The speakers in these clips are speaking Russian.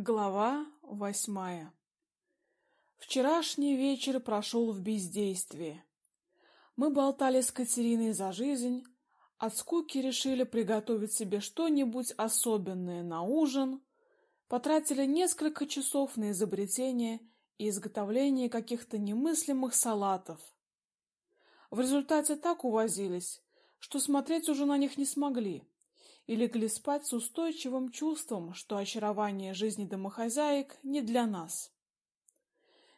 Глава восьмая Вчерашний вечер прошел в бездействии. Мы болтали с Катериной за жизнь, от скуки решили приготовить себе что-нибудь особенное на ужин, потратили несколько часов на изобретение и изготовление каких-то немыслимых салатов. В результате так увозились, что смотреть уже на них не смогли и легли спать с устойчивым чувством, что очарование жизни домохозяек не для нас.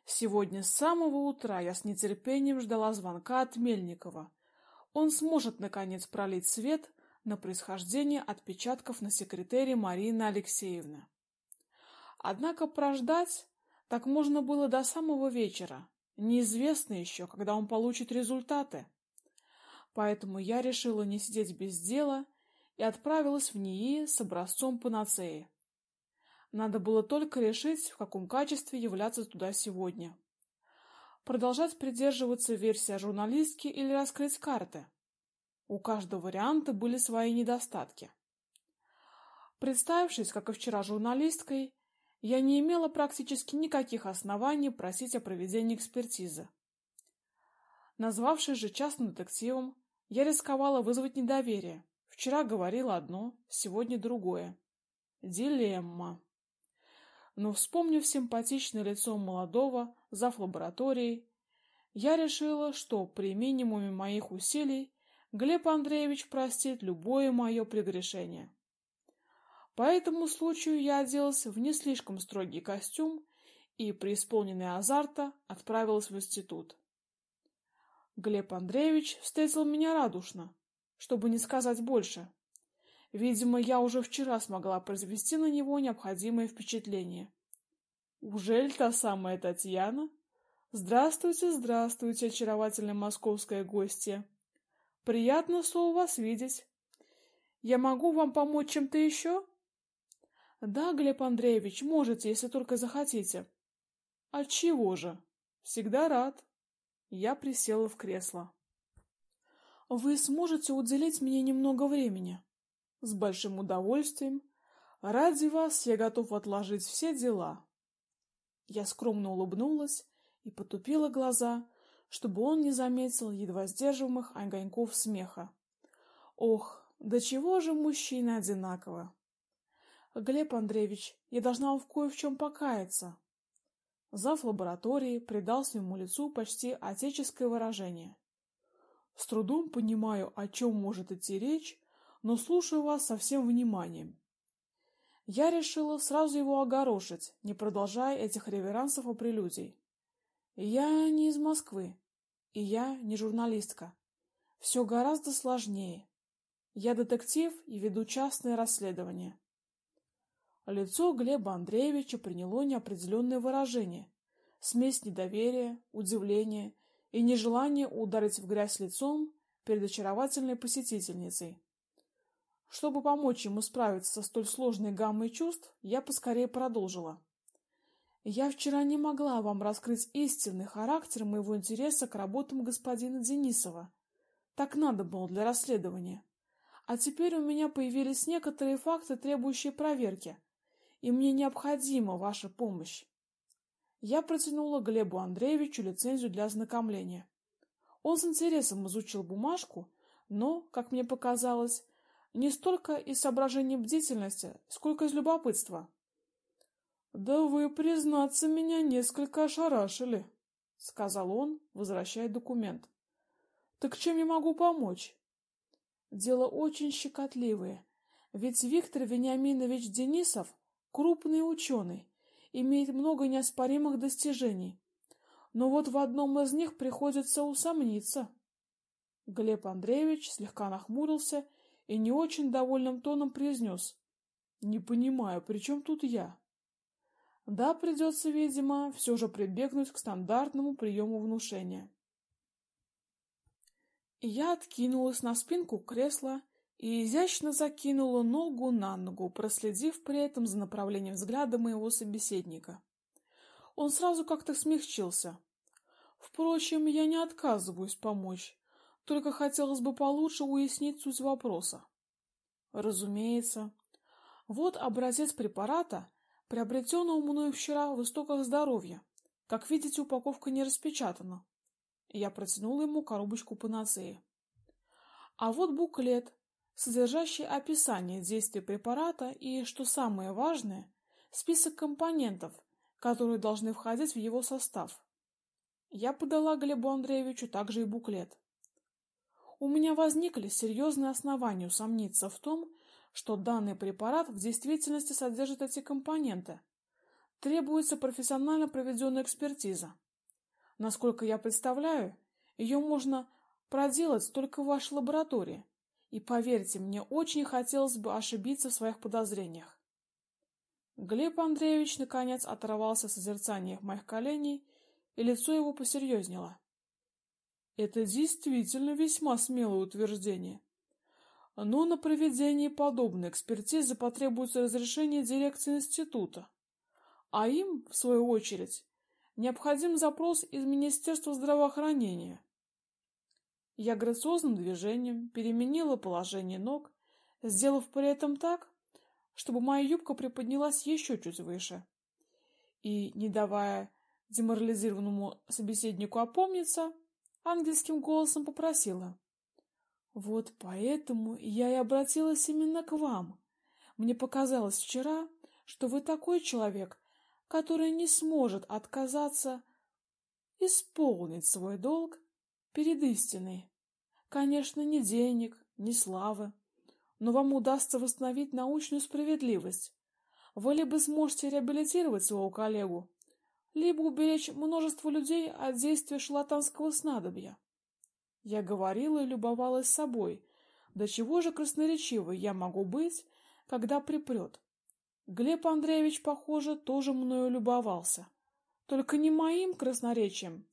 Сегодня с самого утра я с нетерпением ждала звонка от Мельникова. Он сможет наконец пролить свет на происхождение отпечатков на секретаре Марины Алексеевны. Однако прождать так можно было до самого вечера. Неизвестно еще, когда он получит результаты. Поэтому я решила не сидеть без дела и отправилась в НИИ с образцом панацеи. Надо было только решить, в каком качестве являться туда сегодня. Продолжать придерживаться версии журналистки или раскрыть карты. У каждого варианта были свои недостатки. Представившись, как и вчера, журналисткой, я не имела практически никаких оснований просить о проведении экспертизы. Назвавшись же частным детективом, я рисковала вызвать недоверие, Вчера говорил одно, сегодня другое. Дилемма. Но вспомнив симпатичное лицо молодого зав лабораторией, я решила, что при минимуме моих усилий Глеб Андреевич простит любое мое прегрешение. По этому случаю я оделась в не слишком строгий костюм и, преисполненная азарта, отправилась в институт. Глеб Андреевич встретил меня радушно, чтобы не сказать больше. Видимо, я уже вчера смогла произвести на него необходимое впечатление. Ужель та самая Татьяна? Здравствуйте, здравствуйте, очаровательная московская гостья. Приятно снова вас видеть. Я могу вам помочь чем-то еще? Да, Глеб Андреевич, можете, если только захотите. От чего же? Всегда рад. Я присела в кресло. Вы сможете уделить мне немного времени? С большим удовольствием. Ради вас я готов отложить все дела. Я скромно улыбнулась и потупила глаза, чтобы он не заметил едва сдерживаемых огоньков смеха. Ох, до чего же мужчины одинаковы. Глеб Андреевич, я должна в кое в чем покаяться. Зав лаборатории придал своему лицу почти отеческое выражение. С трудом понимаю, о чем может идти речь, но слушаю вас со всем вниманием. Я решила сразу его огорошить, не продолжая этих реверансов и прелюдий. Я не из Москвы, и я не журналистка. Все гораздо сложнее. Я детектив и веду частное расследование. Лицо Глеба Андреевича приняло неопределенное выражение: смесь недоверия, удивления и нежелание ударить в грязь лицом перед очаровательной посетительницей. Чтобы помочь ему справиться со столь сложной гаммой чувств, я поскорее продолжила. Я вчера не могла вам раскрыть истинный характер моего интереса к работам господина Денисова. Так надо было для расследования. А теперь у меня появились некоторые факты, требующие проверки, и мне необходима ваша помощь. Я протянула Глебу Андреевичу лицензию для ознакомления. Он с интересом изучил бумажку, но, как мне показалось, не столько из соображений бдительности, сколько из любопытства. Да вы, признаться, меня несколько ошарашили, сказал он, возвращая документ. Так чем я могу помочь? Дело очень щекотливое, ведь Виктор Вениаминович Денисов крупный ученый, имеет много неоспоримых достижений. Но вот в одном из них приходится усомниться. Глеб Андреевич слегка нахмурился и не очень довольным тоном произнес. Не понимаю, при чем тут я? Да, придется, видимо, все же прибегнуть к стандартному приему внушения. Я откинулась на спинку кресла и изящно закинула ногу на ногу, проследив при этом за направлением взгляда моего собеседника. Он сразу как-то смягчился. Впрочем, я не отказываюсь помочь, только хотелось бы получше уяснить суть вопроса. Разумеется. Вот образец препарата, приобретенного мною вчера в истоках здоровья. Как видите, упаковка не распечатана. Я протянула ему коробочку панацеи. А вот буклет, содержащий описание действия препарата и, что самое важное, список компонентов, которые должны входить в его состав. Я подала Глебу Андреевичу также и буклет. У меня возникли серьезные основания усомниться в том, что данный препарат в действительности содержит эти компоненты. Требуется профессионально проведенная экспертиза. Насколько я представляю, ее можно проделать только в вашей лаборатории. И поверьте, мне очень хотелось бы ошибиться в своих подозрениях. Глеб Андреевич наконец оторвался от созерцания моих коленей, и лицо его посерьезнело. Это действительно весьма смелое утверждение. Но на проведение подобной экспертизы потребуется разрешение дирекции института, а им, в свою очередь, необходим запрос из Министерства здравоохранения. Я грациозным движением переменила положение ног, сделав при этом так, чтобы моя юбка приподнялась еще чуть выше. И, не давая деморализированному собеседнику опомниться, ангельским голосом попросила: "Вот поэтому я и обратилась именно к вам. Мне показалось вчера, что вы такой человек, который не сможет отказаться исполнить свой долг перед истиной. Конечно, ни денег, ни славы, но вам удастся восстановить научную справедливость. Вы либо сможете реабилитировать своего коллегу, либо уберечь множество людей от действия шарлатанского снадобья. Я говорила и любовалась собой. До чего же красноречивой я могу быть, когда припрет? Глеб Андреевич, похоже, тоже мною любовался. Только не моим красноречием.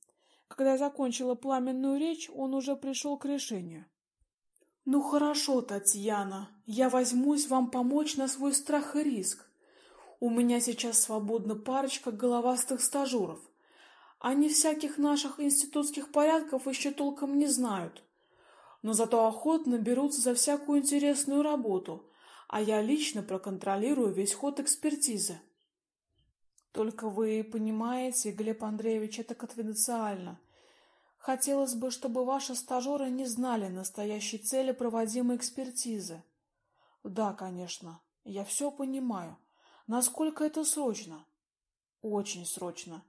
Когда я закончила пламенную речь, он уже пришел к решению. Ну хорошо, Татьяна, я возьмусь вам помочь на свой страх и риск. У меня сейчас свободна парочка головастых стажеров. Они всяких наших институтских порядков еще толком не знают, но зато охотно берутся за всякую интересную работу, а я лично проконтролирую весь ход экспертизы. Только вы понимаете, Глеб Андреевич, это конфиденциально. Хотелось бы, чтобы ваши стажеры не знали настоящей цели проводимой экспертизы. Да, конечно, я все понимаю. Насколько это срочно? Очень срочно.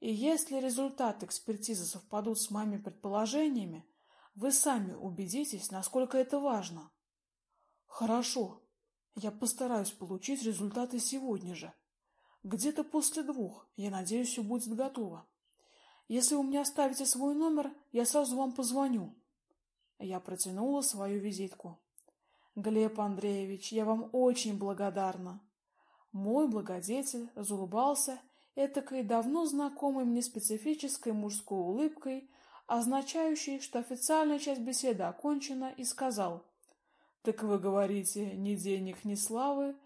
И если результаты экспертизы совпадут с моими предположениями, вы сами убедитесь, насколько это важно. Хорошо. Я постараюсь получить результаты сегодня же. Где-то после двух, я надеюсь, все будет готово. Если вы мне оставите свой номер, я сразу вам позвоню. Я протянула свою визитку. Глеб Андреевич, я вам очень благодарна. Мой благодетель разулыбался этакой давно знакомой мне специфической мужской улыбкой, означающей, что официальная часть беседы окончена, и сказал: "Так вы говорите, ни денег, ни славы.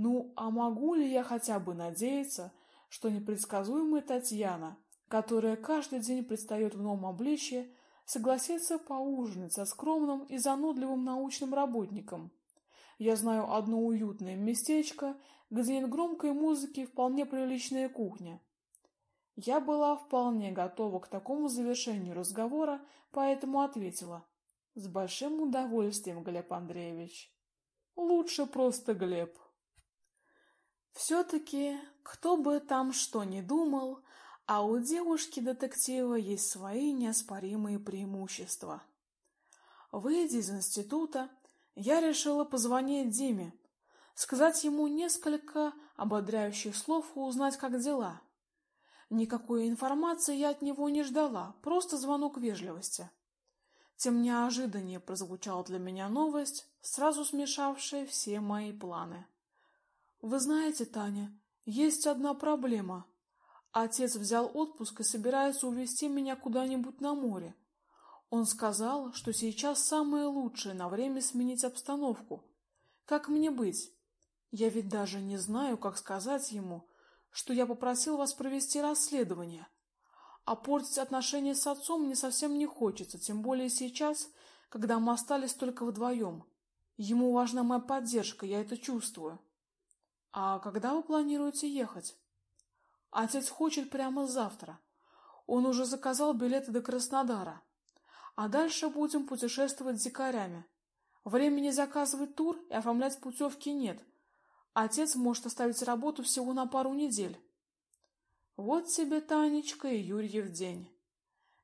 Ну, а могу ли я хотя бы надеяться, что непредсказуемая Татьяна, которая каждый день предстает в новом обличье, согласится поужинать со скромным и занудливым научным работником?" Я знаю одно уютное местечко, где нет громкой музыки и вполне приличная кухня. Я была вполне готова к такому завершению разговора, поэтому ответила: "С большим удовольствием, Глеб Андреевич. Лучше просто Глеб". Все таки кто бы там что ни думал, а у девушки-детектива есть свои неоспоримые преимущества. Выйдя из института, я решила позвонить Диме, сказать ему несколько ободряющих слов и узнать, как дела. Никакой информации я от него не ждала, просто звонок вежливости. Тем неожиданнее прозвучала для меня новость, сразу смешавшая все мои планы. Вы знаете, Таня, есть одна проблема. Отец взял отпуск и собирается увезти меня куда-нибудь на море. Он сказал, что сейчас самое лучшее на время сменить обстановку. Как мне быть? Я ведь даже не знаю, как сказать ему, что я попросил вас провести расследование. А портить отношения с отцом мне совсем не хочется, тем более сейчас, когда мы остались только вдвоем. Ему важна моя поддержка, я это чувствую. А когда вы планируете ехать? Отец хочет прямо завтра. Он уже заказал билеты до Краснодара. А дальше будем путешествовать с дикарями. Времени заказывать тур и оформлять путевки нет. Отец может оставить работу всего на пару недель. Вот тебе, Танечка, и Юрьев день.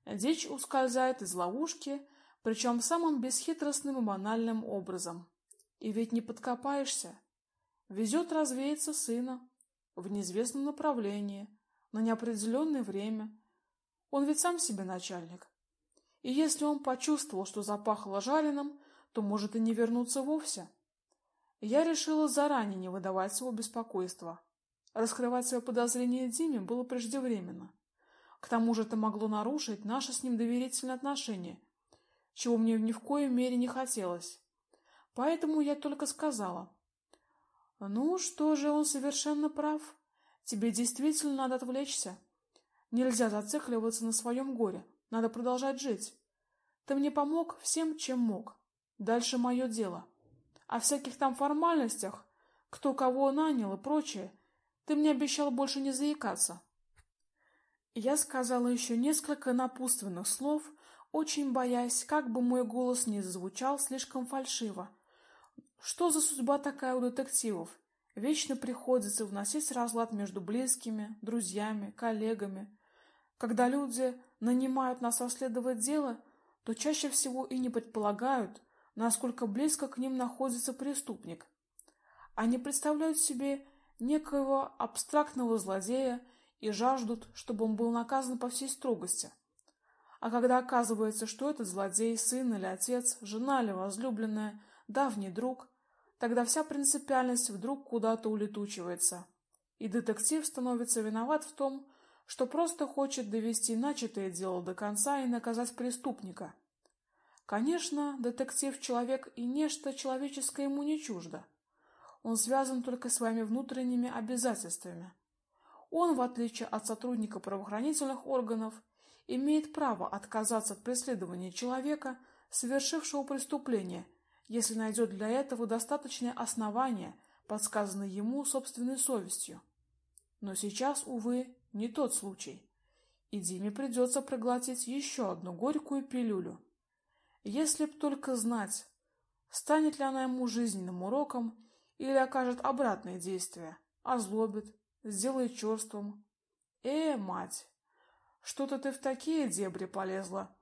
Дичь ускользает из ловушки, причем самым бесхитростным и банальным образом. И ведь не подкопаешься. Везет развеяться сына в неизвестном направлении, на неопределенное время. Он ведь сам себе начальник. И если он почувствовал, что запахло жареным, то может и не вернуться вовсе. Я решила заранее не выдавать своего беспокойства. Раскрывать свои подозрения Диме было преждевременно. К тому же это могло нарушить наши с ним доверительные отношения, чего мне ни в коей мере не хотелось. Поэтому я только сказала: "Ну, что же, он совершенно прав. Тебе действительно надо отвлечься. Нельзя зацикливаться на своем горе. Надо продолжать жить. Ты мне помог всем, чем мог. Дальше мое дело. О всяких там формальностях, кто кого нанял и прочее, ты мне обещал больше не заикаться. Я сказала еще несколько напутственных слов, очень боясь, как бы мой голос не зазвучал слишком фальшиво. Что за судьба такая у детективов? Вечно приходится вносить разлад между близкими, друзьями, коллегами. Когда люди нанимают нас расследовать дело, то чаще всего и не предполагают, насколько близко к ним находится преступник. Они представляют себе некоего абстрактного злодея и жаждут, чтобы он был наказан по всей строгости. А когда оказывается, что этот злодей сын или отец, жена или возлюбленная, давний друг, тогда вся принципиальность вдруг куда-то улетучивается, и детектив становится виноват в том, что просто хочет довести начатое дело до конца и наказать преступника. Конечно, детектив человек и нечто человеческое ему не чуждо. Он связан только своими внутренними обязательствами. Он, в отличие от сотрудника правоохранительных органов, имеет право отказаться от преследования человека, совершившего преступление, если найдет для этого достаточное основание, подсказанное ему собственной совестью. Но сейчас, увы, не тот случай. И Диме придется проглотить еще одну горькую пилюлю. Если б только знать, станет ли она ему жизненным уроком или окажет обратное действие, озлобит, сделает черствым. Э, мать, что-то ты в такие дебри полезла.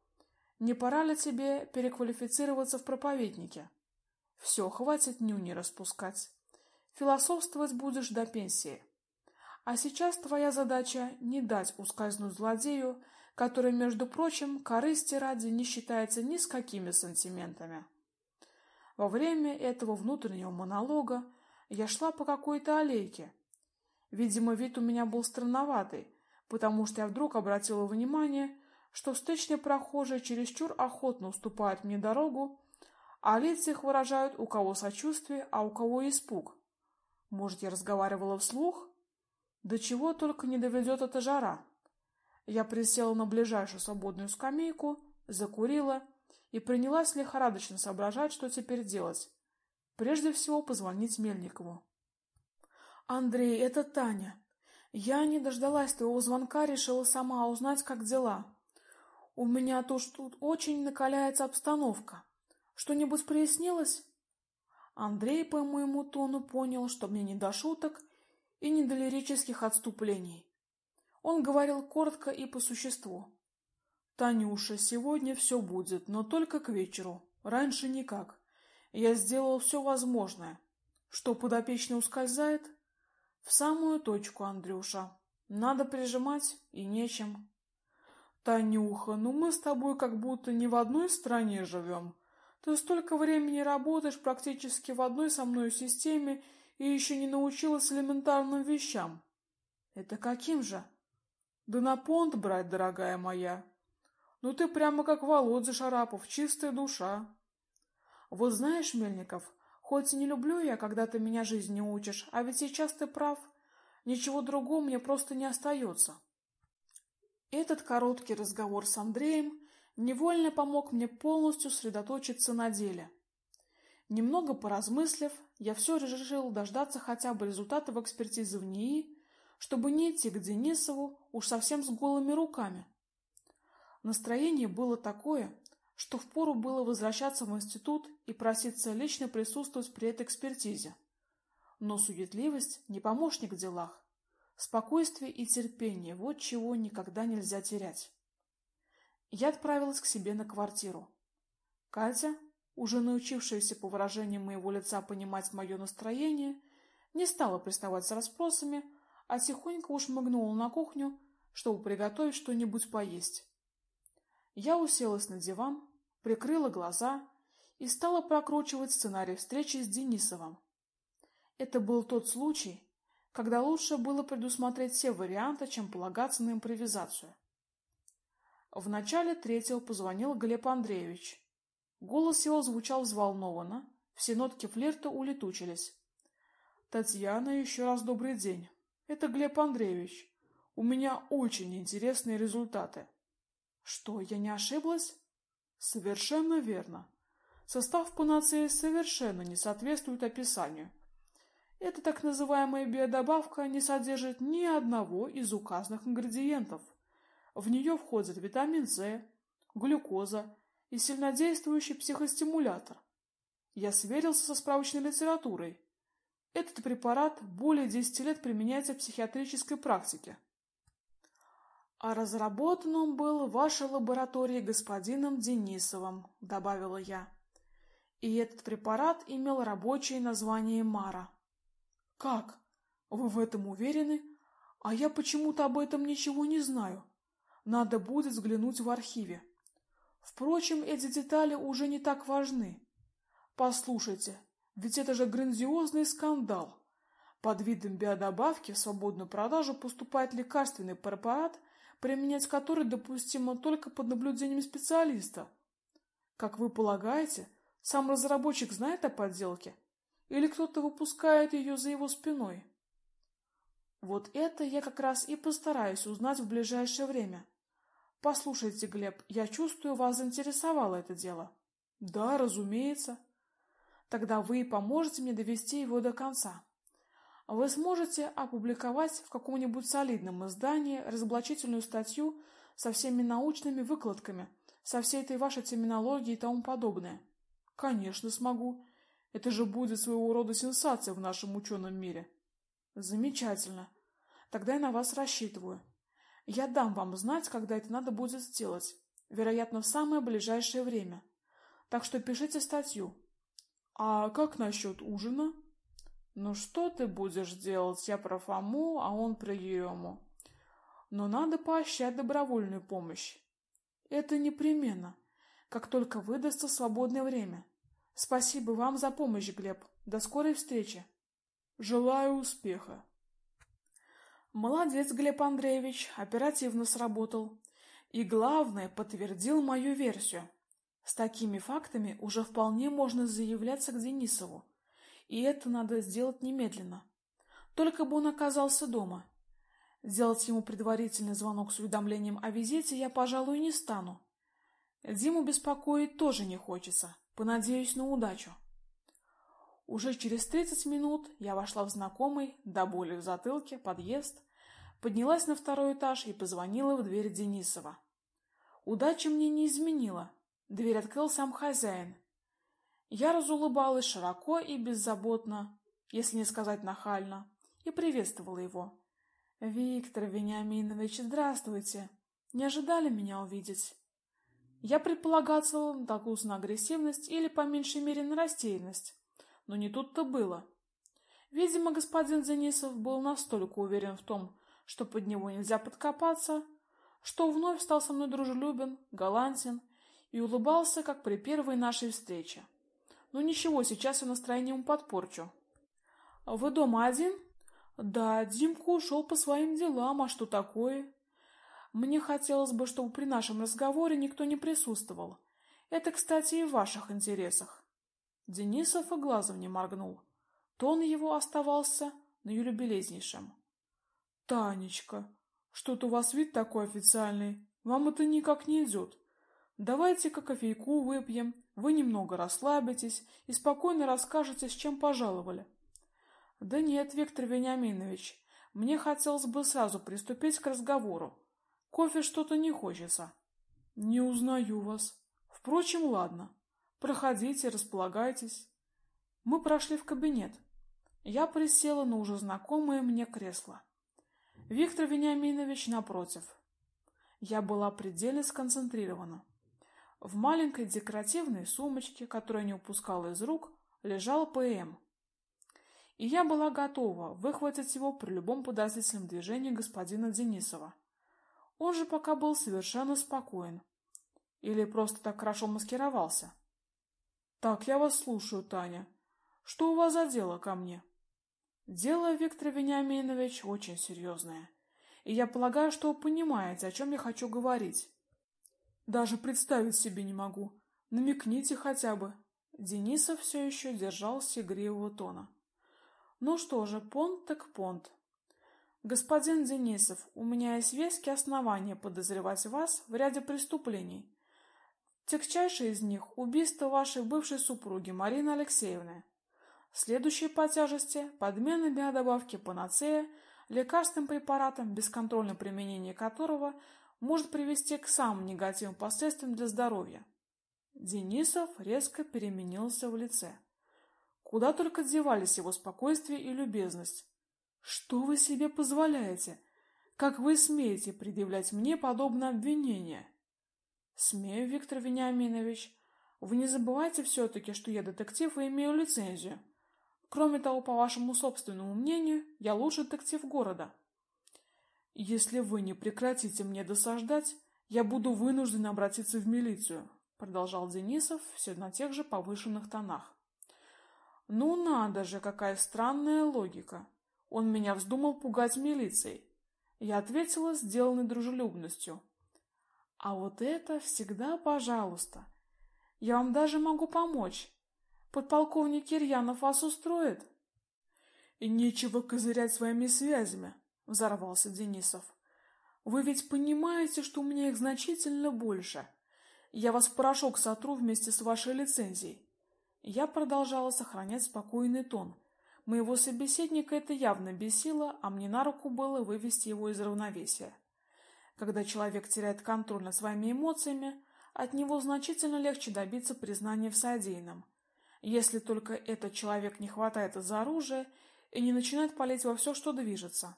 Не пора ли тебе переквалифицироваться в проповеднике? Все, хватит нюни распускать. Философствовать будешь до пенсии. А сейчас твоя задача не дать ускользнуть злодею который, между прочим, корысти ради не считается ни с какими сантиментами. Во время этого внутреннего монолога я шла по какой-то аллейке. Видимо, вид у меня был странноватый, потому что я вдруг обратила внимание, что встречные прохожие чересчур охотно уступают мне дорогу, а лица их выражают у кого сочувствие, а у кого испуг. Может, я разговаривала вслух? До чего только не доведет эта жара. Я присела на ближайшую свободную скамейку, закурила и принялась лихорадочно соображать, что теперь делать. Прежде всего позвонить Мельникову. Андрей, это Таня. Я не дождалась твоего звонка, решила сама узнать, как дела. У меня тут тут очень накаляется обстановка. Что-нибудь прояснилось? Андрей по моему тону понял, что мне не до шуток и не до лирических отступлений. Он говорил коротко и по существу. Танюша, сегодня все будет, но только к вечеру. Раньше никак. Я сделал все возможное. Что подопечный ускользает? В самую точку, Андрюша. Надо прижимать и нечем. Танюха, ну мы с тобой как будто не в одной стране живем. Ты столько времени работаешь практически в одной со мной системе и еще не научилась элементарным вещам. Это каким же? Да на понт брать, дорогая моя. Ну ты прямо как Володя Шарапов, чистая душа. Вот знаешь, Мельников, хоть и не люблю я, когда ты меня жизни учишь, а ведь сейчас ты прав. Ничего другого мне просто не остается. Этот короткий разговор с Андреем невольно помог мне полностью сосредоточиться на деле. Немного поразмыслив, я все решил дождаться хотя бы результатов экспертизы в НИИ, чтобы не идти к Денисову уж совсем с голыми руками. Настроение было такое, что впору было возвращаться в институт и проситься лично присутствовать при этой экспертизе. Но суетливость не помощник в делах. Спокойствие и терпение вот чего никогда нельзя терять. Я отправилась к себе на квартиру. Катя, уже научившаяся по выражению моего лица понимать мое настроение, не стала приставать с расспросами, а тихонько ушмыгнула на кухню, чтобы приготовить что-нибудь поесть. Я уселась на диван, прикрыла глаза и стала прокручивать сценарий встречи с Денисовым. Это был тот случай, когда лучше было предусмотреть все варианты, чем полагаться на импровизацию. В начале третьего позвонил Глеб Андреевич. Голос его звучал взволнованно, все нотки флирта улетучились. Татьяна, еще раз добрый день. Это Глеб Андреевич. У меня очень интересные результаты. Что, я не ошиблась? Совершенно верно. Состав панацеи совершенно не соответствует описанию. Эта так называемая биодобавка не содержит ни одного из указанных ингредиентов. В нее входят витамин С, глюкоза и сильнодействующий психостимулятор. Я сверился со справочной литературой. Этот препарат более 10 лет применяется в психиатрической практике. А разработан он был в вашей лаборатории господином Денисовым, добавила я. И этот препарат имел рабочее название Мара. Как? Вы в этом уверены? А я почему-то об этом ничего не знаю. Надо будет взглянуть в архиве. Впрочем, эти детали уже не так важны. Послушайте, ведь это же грандиозный скандал. Под видом биодобавки в свободную продажу поступает лекарственный препарат, применять который допустимо только под наблюдением специалиста. Как вы полагаете, сам разработчик знает о подделке? Или кто-то выпускает ее за его спиной? Вот это я как раз и постараюсь узнать в ближайшее время. Послушайте, Глеб, я чувствую, вас заинтересовало это дело. Да, разумеется. Тогда вы поможете мне довести его до конца. Вы сможете опубликовать в каком-нибудь солидном издании разоблачительную статью со всеми научными выкладками, со всей этой вашей терминологией и тому подобное. Конечно, смогу. Это же будет своего рода сенсация в нашем ученом мире. Замечательно. Тогда я на вас рассчитываю. Я дам вам знать, когда это надо будет сделать. Вероятно, в самое ближайшее время. Так что пишите статью. А как насчет ужина? Ну что ты будешь делать? Я про Фому, а он про Ерему. Но надо поощрять добровольную помощь. Это непременно, как только выдастся свободное время. Спасибо вам за помощь, Глеб. До скорой встречи. Желаю успеха. Молодец, Глеб Андреевич, оперативно сработал. И главное, подтвердил мою версию. С такими фактами уже вполне можно заявляться к Денисову и это надо сделать немедленно. Только бы он оказался дома. Сделать ему предварительный звонок с уведомлением о визите я, пожалуй, не стану. Диму беспокоить тоже не хочется. Понадеюсь на удачу. Уже через тридцать минут я вошла в знакомый, до боли в затылке, подъезд, поднялась на второй этаж и позвонила в дверь Денисова. Удача мне не изменила. Дверь открыл сам хозяин, я разулыбалась широко и беззаботно, если не сказать нахально, и приветствовала его. Виктор Вениаминович, здравствуйте. Не ожидали меня увидеть? Я предполагала на такую агрессивность или по меньшей мере на растерянность, но не тут-то было. Видимо, господин Денисов был настолько уверен в том, что под него нельзя подкопаться, что вновь стал со мной дружелюбен, галантен и улыбался, как при первой нашей встрече. Ну ничего, сейчас я настроение ему подпорчу. Вы дома один? Да, Димка ушел по своим делам, а что такое? Мне хотелось бы, чтобы при нашем разговоре никто не присутствовал. Это, кстати, и в ваших интересах. Денисов и глазом не моргнул. Тон его оставался наилюбелезнейшим. Танечка, что-то у вас вид такой официальный. Вам это никак не идет. Давайте-ка кофейку выпьем, вы немного расслабитесь и спокойно расскажете, с чем пожаловали. Да нет, Виктор Вениаминович, мне хотелось бы сразу приступить к разговору. Кофе что-то не хочется. Не узнаю вас. Впрочем, ладно. Проходите, располагайтесь. Мы прошли в кабинет. Я присела на уже знакомое мне кресло. Виктор Вениаминович напротив. Я была предельно сконцентрирована. В маленькой декоративной сумочке, которую не упускала из рук, лежал ПМ. И я была готова выхватить его при любом подозрительном движении господина Денисова. Он же пока был совершенно спокоен. Или просто так хорошо маскировался. Так, я вас слушаю, Таня. Что у вас за дело ко мне? Дело, Виктор Вениаминович, очень серьезное. И я полагаю, что вы понимаете, о чем я хочу говорить. Даже представить себе не могу. Намекните хотя бы. Денисов все еще держался игривого тона. Ну что же, понт так понт. Господин Денисов, у меня есть веские основания подозревать вас в ряде преступлений. Тягчайшее из них убийство вашей бывшей супруги Марины Алексеевны. Следующие по тяжести подмена биодобавки панацея лекарственным препаратом, бесконтрольное применение которого может привести к самым негативным последствиям для здоровья. Денисов резко переменился в лице. Куда только девались его спокойствие и любезность. Что вы себе позволяете? Как вы смеете предъявлять мне подобное обвинение? Смею, Виктор Вениаминович. Вы не забывайте все таки что я детектив и имею лицензию. Кроме того, по вашему собственному мнению, я лучший детектив города. Если вы не прекратите мне досаждать, я буду вынужден обратиться в милицию, продолжал Денисов все на тех же повышенных тонах. Ну надо же, какая странная логика. Он меня вздумал пугать милицией. Я ответила сделанной дружелюбностью. А вот это всегда, пожалуйста. Я вам даже могу помочь. Подполковник Кирьянов вас устроит? И нечего козырять своими связями, взорвался Денисов. Вы ведь понимаете, что у меня их значительно больше. Я вас в порошок сотру вместе с вашей лицензией. Я продолжала сохранять спокойный тон. Моего собеседника это явно бесило, а мне на руку было вывести его из равновесия. Когда человек теряет контроль над своими эмоциями, от него значительно легче добиться признания в содеянном если только этот человек не хватает за оружие и не начинает палить во все, что движется.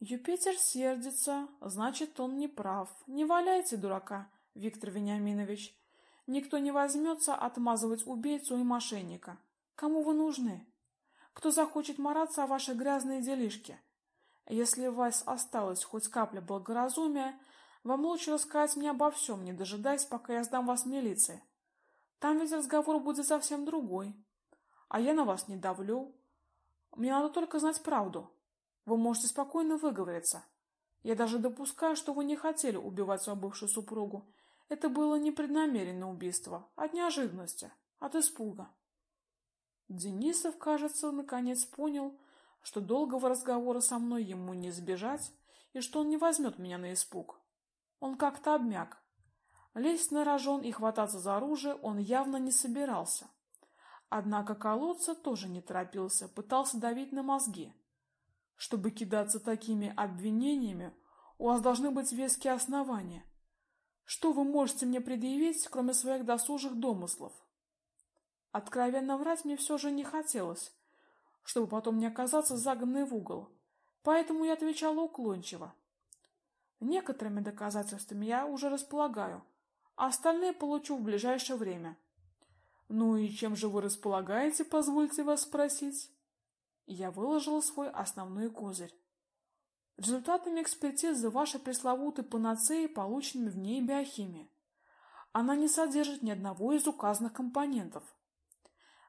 Юпитер сердится, значит, он не прав. Не валяйте дурака, Виктор Вениаминович. Никто не возьмется отмазывать убийцу и мошенника. Кому вы нужны? Кто захочет мараться о вашей грязные делишки? Если у вас осталась хоть капля благоразумия, вам лучше рассказать мне обо всем, не дожидаясь, пока я сдам вас милиции. Там ведь разговор будет совсем другой. А я на вас не давлю. Мне надо только знать правду. Вы можете спокойно выговориться. Я даже допускаю, что вы не хотели убивать свою бывшую супругу. Это было непреднамеренное убийство, от неожиданности, от испуга. Денисов, кажется, наконец понял, что долгого разговора со мной ему не избежать, и что он не возьмет меня на испуг. Он как-то обмяк, Лезть на рожон и хвататься за оружие он явно не собирался. Однако колоться тоже не торопился, пытался давить на мозги. Чтобы кидаться такими обвинениями, у вас должны быть веские основания. Что вы можете мне предъявить, кроме своих досужих домыслов? Откровенно врать мне все же не хотелось, чтобы потом не оказаться загнанной в угол. Поэтому я отвечала уклончиво. Некоторыми доказательствами я уже располагаю а остальные получу в ближайшее время. Ну и чем же вы располагаете, позвольте вас спросить? Я выложила свой основной козырь. Результатами экспертизы вашей пресловутой панацеи, полученными в ней биохимии. Она не содержит ни одного из указанных компонентов.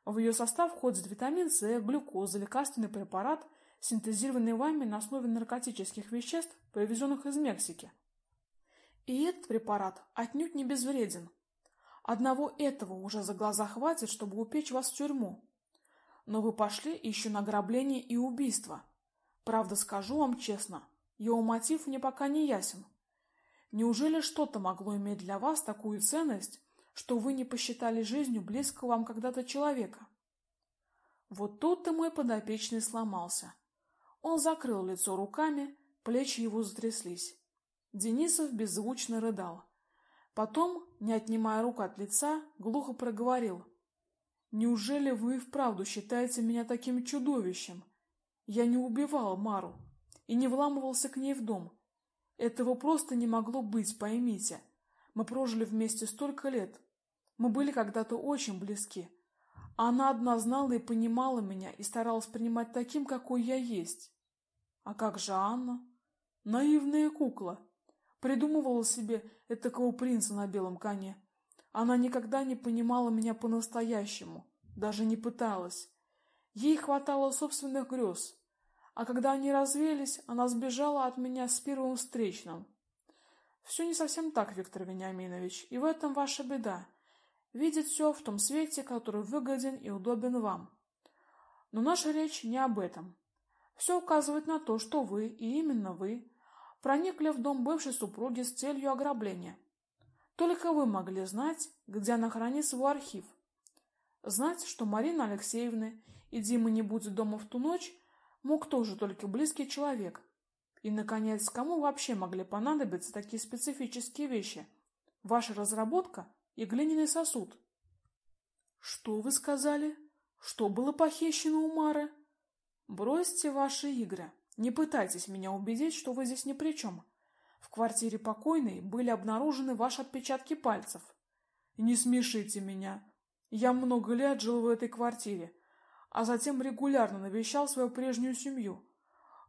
В ее состав входит витамин С, глюкоза, лекарственный препарат, синтезированный вами на основе наркотических веществ, привезенных из Мексики. И этот препарат отнюдь не безвреден. Одного этого уже за глаза хватит, чтобы упечь вас в тюрьму. Но вы пошли еще на ограбление и убийство. Правда, скажу вам честно, его мотив мне пока не ясен. Неужели что-то могло иметь для вас такую ценность, что вы не посчитали жизнью близкого вам когда-то человека? Вот тут-то мой подопечный сломался. Он закрыл лицо руками, плечи его затряслись. Денисов беззвучно рыдал. Потом, не отнимая рук от лица, глухо проговорил: "Неужели вы вправду считаете меня таким чудовищем? Я не убивал Мару и не вламывался к ней в дом. Этого просто не могло быть, поймите. Мы прожили вместе столько лет. Мы были когда-то очень близки. Она одна знала и понимала меня и старалась принимать таким, какой я есть. А как же Анна? Наивная кукла. Придумывала себе этакого принца на белом коне. Она никогда не понимала меня по-настоящему, даже не пыталась. Ей хватало собственных грез. А когда они развеялись, она сбежала от меня с первым встречным. Все не совсем так, Виктор Вениаминович, и в этом ваша беда. Видеть все в том свете, который выгоден и удобен вам. Но наша речь не об этом. Все указывает на то, что вы, и именно вы, проникли в дом бывшей супруги с целью ограбления. Только вы могли знать, где она хранит свой архив. Знать, что Марина Алексеевна и Дима не будет дома в ту ночь, мог тоже только близкий человек. И наконец, кому вообще могли понадобиться такие специфические вещи? Ваша разработка и глиняный сосуд. Что вы сказали? Что было похищено у Мары? Бросьте ваши игры. Не пытайтесь меня убедить, что вы здесь ни при чем. В квартире покойной были обнаружены ваши отпечатки пальцев. Не смешите меня. Я много лет жил в этой квартире, а затем регулярно навещал свою прежнюю семью.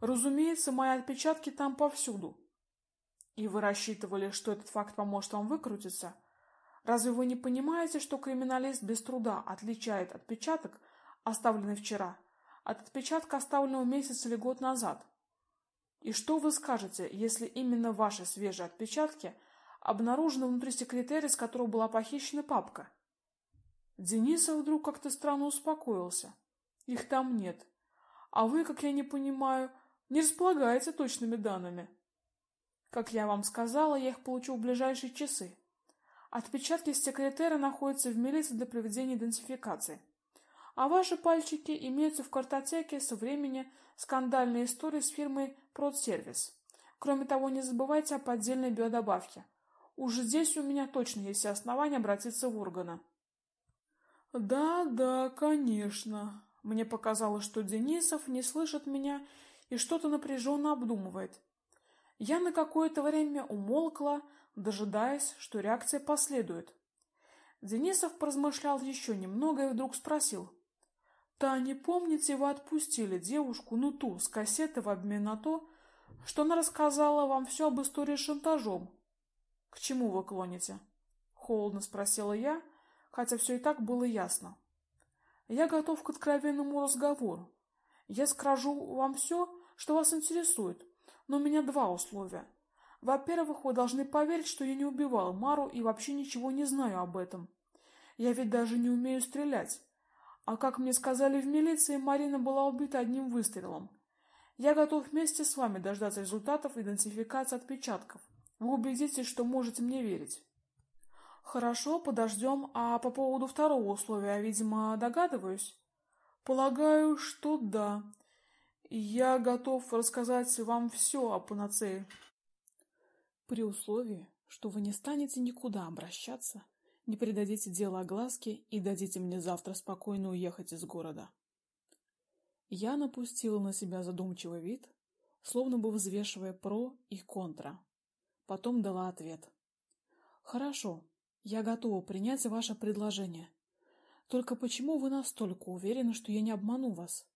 Разумеется, мои отпечатки там повсюду. И вы рассчитывали, что этот факт поможет вам выкрутиться? Разве вы не понимаете, что криминалист без труда отличает отпечаток, оставленный вчера, от отпечатка, оставленного месяц или год назад. И что вы скажете, если именно ваши свежие отпечатки обнаружены внутри секретаря, с которого была похищена папка? Денисов вдруг как-то странно успокоился. Их там нет. А вы, как я не понимаю, не располагаете точными данными. Как я вам сказала, я их получу в ближайшие часы. Отпечатки секретаря находятся в милиции для проведения идентификации а ваши пальчики имеются в картотеке со времени скандальной истории с фирмой Продсервис. Кроме того, не забывайте о поддельной биодобавке. Уже здесь у меня точно есть основания обратиться в органы. Да, да, конечно. Мне показалось, что Денисов не слышит меня и что-то напряженно обдумывает. Я на какое-то время умолкла, дожидаясь, что реакция последует. Денисов поразмышлял еще немного и вдруг спросил: Та не помните, вы отпустили девушку, ну ту, с кассеты в обмен на то, что она рассказала вам все об истории с шантажом. К чему вы клоните? холодно спросила я, хотя все и так было ясно. Я готов к откровенному разговору. Я скажу вам все, что вас интересует, но у меня два условия. Во-первых, вы должны поверить, что я не убивал Мару и вообще ничего не знаю об этом. Я ведь даже не умею стрелять. А как мне сказали в милиции, Марина была убита одним выстрелом. Я готов вместе с вами дождаться результатов идентификации отпечатков. Вы убедитесь, что можете мне верить. Хорошо, подождем. А по поводу второго условия, видимо, догадываюсь. Полагаю, что да. Я готов рассказать вам все о панацее. При условии, что вы не станете никуда обращаться не придадите дело огласке и дадите мне завтра спокойно уехать из города. Я напустила на себя задумчивый вид, словно бы взвешивая про и контра. Потом дала ответ. Хорошо, я готова принять ваше предложение. Только почему вы настолько уверены, что я не обману вас?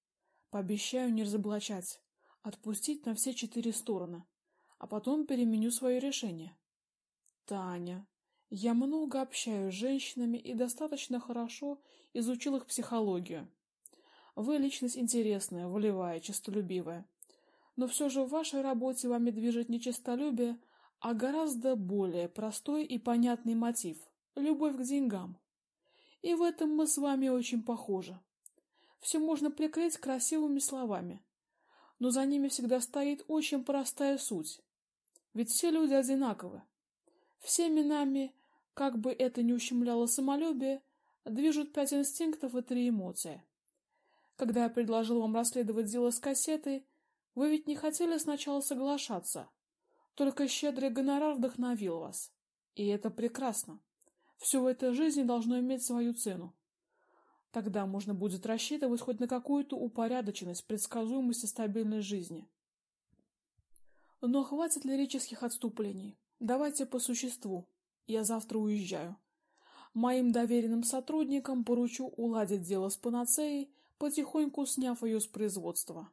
Пообещаю не разоблачать, отпустить на все четыре стороны, а потом переменю свое решение. Таня, я много общаюсь с женщинами и достаточно хорошо изучил их психологию. Вы личность интересная, волевая, честолюбивая. Но все же в вашей работе вами движет не честолюбие, а гораздо более простой и понятный мотив любовь к деньгам. И в этом мы с вами очень похожи. Все можно прикрыть красивыми словами, но за ними всегда стоит очень простая суть. Ведь все люди одинаковы, Всеми нами, как бы это ни ущемляло самолюбие, движут пять инстинктов и три эмоции. Когда я предложил вам расследовать дело с кассетой, вы ведь не хотели сначала соглашаться. Только щедрый гонорар вдохновил вас. И это прекрасно. Все в этой жизни должно иметь свою цену. Тогда можно будет рассчитывать хоть на какую-то упорядоченность, предсказуемость и стабильность жизни. Но хватит лирических отступлений. Давайте по существу. Я завтра уезжаю. Моим доверенным сотрудникам поручу уладить дело с панацеей, потихоньку сняв ее с производства.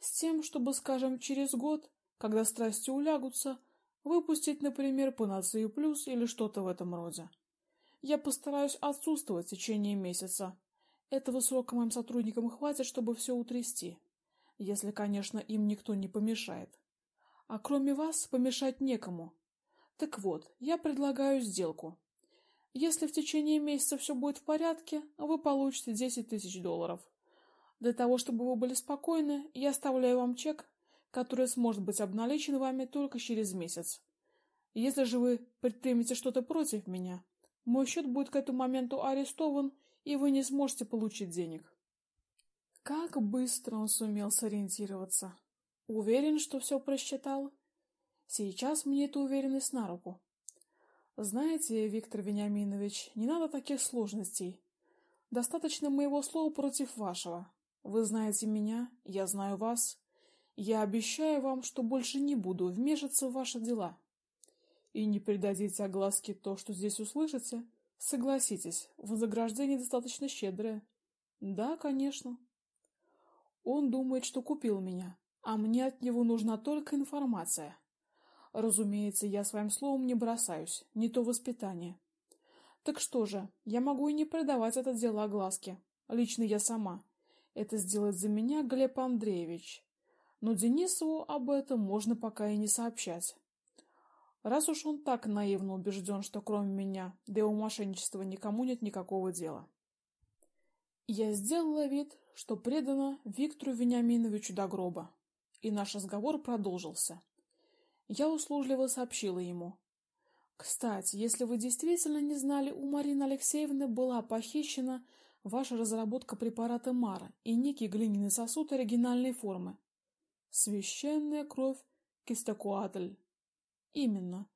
С тем, чтобы, скажем, через год, когда страсти улягутся, выпустить, например, панацею плюс или что-то в этом роде. Я постараюсь отсутствовать в течение месяца. Этого срока моим сотрудникам хватит, чтобы все утрясти, если, конечно, им никто не помешает. А кроме вас помешать некому. Так вот, я предлагаю сделку. Если в течение месяца все будет в порядке, вы получите 10 тысяч долларов. Для того, чтобы вы были спокойны, я оставляю вам чек, который сможет быть обналичен вами только через месяц. Если же вы предпримете что-то против меня, мой счет будет к этому моменту арестован, и вы не сможете получить денег. Как быстро он сумел сориентироваться. Уверен, что все просчитал. Сейчас мне эта уверенность на руку. Знаете, Виктор Вениаминович, не надо таких сложностей. Достаточно моего слова против вашего. Вы знаете меня, я знаю вас. Я обещаю вам, что больше не буду вмешиваться в ваши дела. И не придадите огласке то, что здесь услышите. Согласитесь, вознаграждение достаточно щедрое. Да, конечно. Он думает, что купил меня, а мне от него нужна только информация. Разумеется, я своим словом не бросаюсь, не то воспитание. Так что же, я могу и не продавать это дело огласке. Лично я сама. Это сделает за меня Глеб Андреевич. Но Денисову об этом можно пока и не сообщать. Раз уж он так наивно убежден, что кроме меня до его мошенничества никому нет никакого дела. Я сделала вид, что предана Виктору Вениаминовичу до гроба, и наш разговор продолжился. Я услужливо сообщила ему: "Кстати, если вы действительно не знали, у Марины Алексеевны была похищена ваша разработка препарата Мара и некий глиняный сосуд оригинальной формы. Священная кровь Кистакуатль. Именно.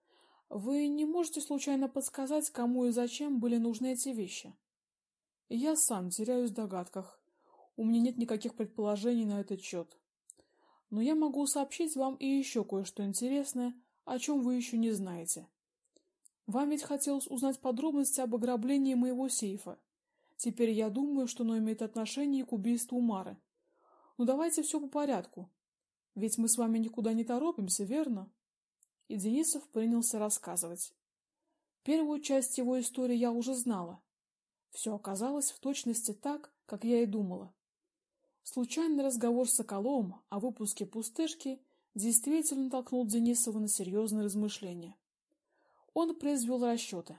Вы не можете случайно подсказать, кому и зачем были нужны эти вещи? Я сам теряюсь в догадках. У меня нет никаких предположений на этот счет. Но я могу сообщить вам и еще кое-что интересное, о чем вы еще не знаете. Вам ведь хотелось узнать подробности об ограблении моего сейфа. Теперь я думаю, что оно имеет отношение к убийству Мары. Ну давайте все по порядку. Ведь мы с вами никуда не торопимся, верно? И Денисов принялся рассказывать. Первую часть его истории я уже знала. Все оказалось в точности так, как я и думала. Случайный разговор с Соколовым о выпуске «Пустышки» действительно толкнул Денисова на серьезные размышления. Он произвел расчеты.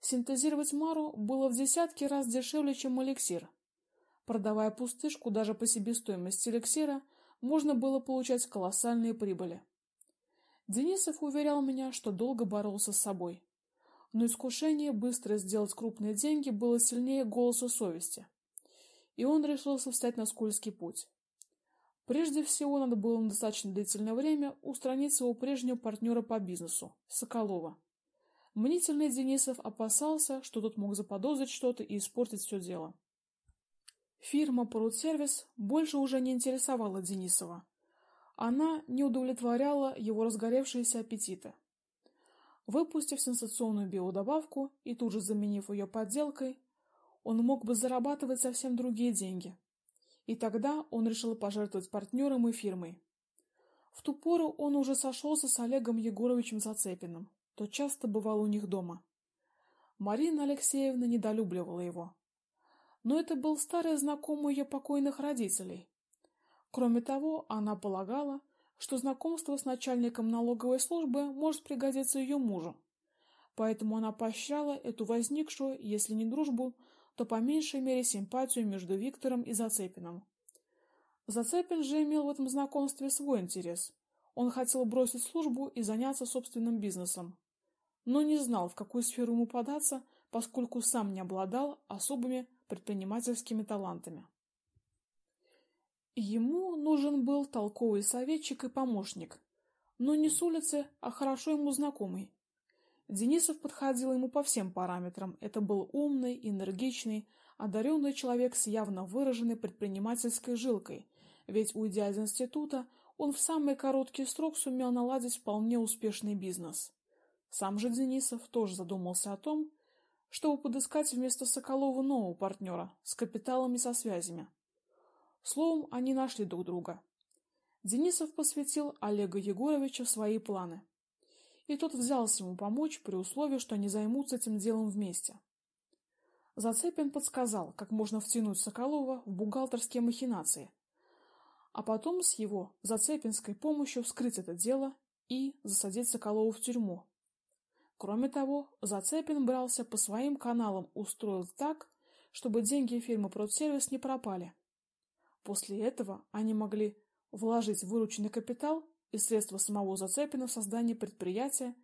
Синтезировать Мару было в десятки раз дешевле, чем эликсир. Продавая пустышку даже по себестоимости эликсира, можно было получать колоссальные прибыли. Денисов уверял меня, что долго боролся с собой. Но искушение быстро сделать крупные деньги было сильнее голоса совести. И он решился встать на скользкий путь. Прежде всего, надо было на достаточно длительное время устранить своего прежнего партнера по бизнесу, Соколова. Мнительный Денисов опасался, что тот мог заподозрить что-то и испортить все дело. Фирма «Порудсервис» больше уже не интересовала Денисова. Она не удовлетворяла его разгоревшиеся аппетиты. Выпустив сенсационную биодобавку и тут же заменив ее подделкой, он мог бы зарабатывать совсем другие деньги. И тогда он решил пожертвовать партнером и фирмой. В ту пору он уже сошелся с Олегом Егоровичем Зацепиным, тот часто бывал у них дома. Марина Алексеевна недолюбливала его но это был старый знакомый ее покойных родителей. Кроме того, она полагала, что знакомство с начальником налоговой службы может пригодиться ее мужу. Поэтому она поощряла эту возникшую, если не дружбу, то по меньшей мере симпатию между Виктором и Зацепиным. Зацепин же имел в этом знакомстве свой интерес. Он хотел бросить службу и заняться собственным бизнесом. но не знал, в какую сферу ему податься, поскольку сам не обладал особыми предпринимательскими талантами. Ему нужен был толковый советчик и помощник, но не с улицы, а хорошо ему знакомый. Денисов подходил ему по всем параметрам. Это был умный, энергичный, одаренный человек с явно выраженной предпринимательской жилкой, ведь, уйдя из института, он в самый короткий срок сумел наладить вполне успешный бизнес. Сам же Денисов тоже задумался о том, чтобы подыскать вместо Соколова нового партнера с капиталом и со связями. Словом, они нашли друг друга. Денисов посвятил Олега Егоровича в свои планы. И тот взялся ему помочь при условии, что они займутся этим делом вместе. Зацепин подсказал, как можно втянуть Соколова в бухгалтерские махинации, а потом с его зацепинской помощью вскрыть это дело и засадить Соколова в тюрьму. Кроме того, Зацепин брался по своим каналам устроить так, чтобы деньги фирмы Продсервис не пропали. После этого они могли вложить вырученный капитал и средства самого Зацепина в создание предприятия,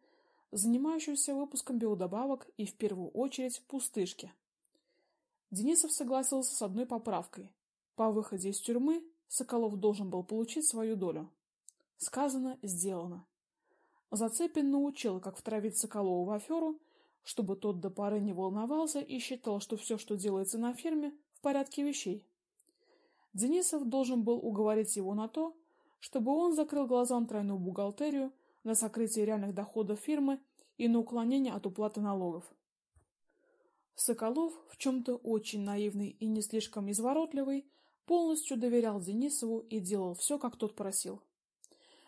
занимающегося выпуском биодобавок и в первую очередь пустышки. Денисов согласился с одной поправкой. По выходе из тюрьмы Соколов должен был получить свою долю. Сказано, сделано. Зацепин научил, как втравить Соколова в аферу, чтобы тот до поры не волновался и считал, что все, что делается на ферме, в порядке вещей. Денисов должен был уговорить его на то, чтобы он закрыл глаза на тройную бухгалтерию, на сокрытие реальных доходов фирмы и на уклонение от уплаты налогов. Соколов, в чем то очень наивный и не слишком изворотливый, полностью доверял Денисову и делал все, как тот просил.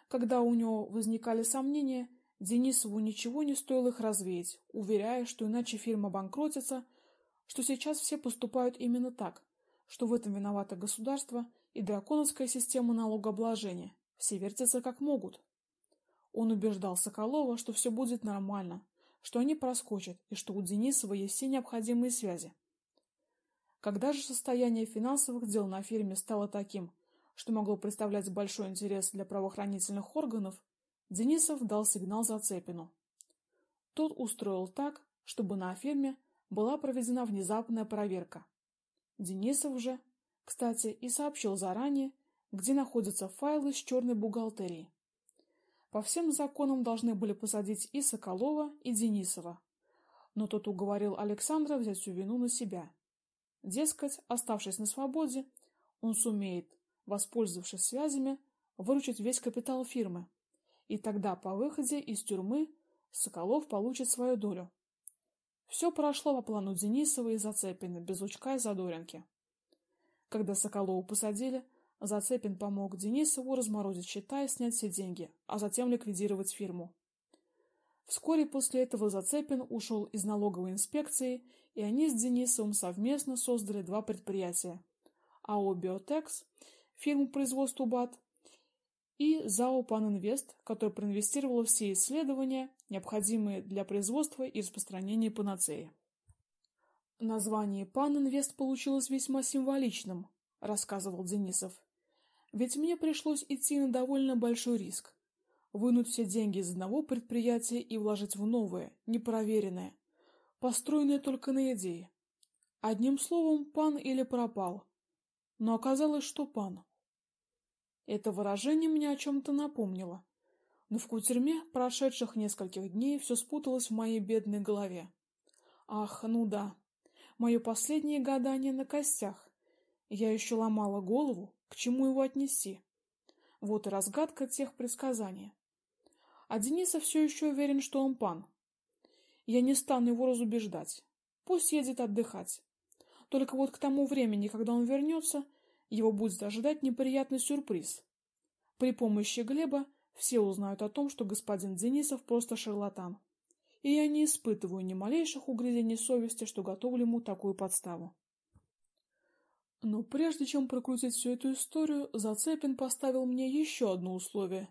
Когда у него возникали сомнения, Денисову ничего не стоило их развеять, уверяя, что иначе фирма банкротится, что сейчас все поступают именно так, что в этом виновато государство и драконовская система налогообложения. Все вертятся как могут. Он убеждал Соколова, что все будет нормально, что они проскочат и что у Денисова есть все необходимые связи. Когда же состояние финансовых дел на фирме стало таким, что могло представлять большой интерес для правоохранительных органов, Денисов дал сигнал Зацепину. Тот устроил так, чтобы на фирме была проведена внезапная проверка. Денисов же, кстати, и сообщил заранее, где находятся файлы с черной бухгалтерией. По всем законам должны были посадить и Соколова, и Денисова. Но тот уговорил Александра взять всю вину на себя. Дескать, оставшись на свободе, он сумеет, воспользовавшись связями, выручить весь капитал фирмы. И тогда по выходе из тюрьмы Соколов получит свою долю. Все прошло по плану Денисова и Зацепина, без лучка и задоринки. Когда Соколова посадили, Зацепин помог Денисову разморозить счета и снять все деньги, а затем ликвидировать фирму. Вскоре после этого Зацепин ушел из налоговой инспекции и они с Денисовым совместно создали два предприятия: АО Биотекс, фирму производства БАТ, и ЗАО Панинвест, которая проинвестировала все исследования, необходимые для производства и распространения панацеи. Название Панинвест получилось весьма символичным, рассказывал Денисов. Ведь мне пришлось идти на довольно большой риск вынуть все деньги из одного предприятия и вложить в новое, непроверенное, построенная только на идее. Одним словом, пан или пропал. Но оказалось, что пан. Это выражение мне о чем то напомнило. Но в кутерьме прошедших нескольких дней все спуталось в моей бедной голове. Ах, ну да. Мое последнее гадание на костях. Я еще ломала голову, к чему его отнести. Вот и разгадка тех предсказаний. А Дениса все еще уверен, что он пан. Я не стану его разубеждать. Пусть едет отдыхать. Только вот к тому времени, когда он вернется, его будет ожидать неприятный сюрприз. При помощи Глеба все узнают о том, что господин Денисов просто шарлатан. И я не испытываю ни малейших угрызений совести, что готовлю ему такую подставу. Но прежде чем прокрутить всю эту историю, Зацепин поставил мне еще одно условие.